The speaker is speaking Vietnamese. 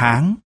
tháng.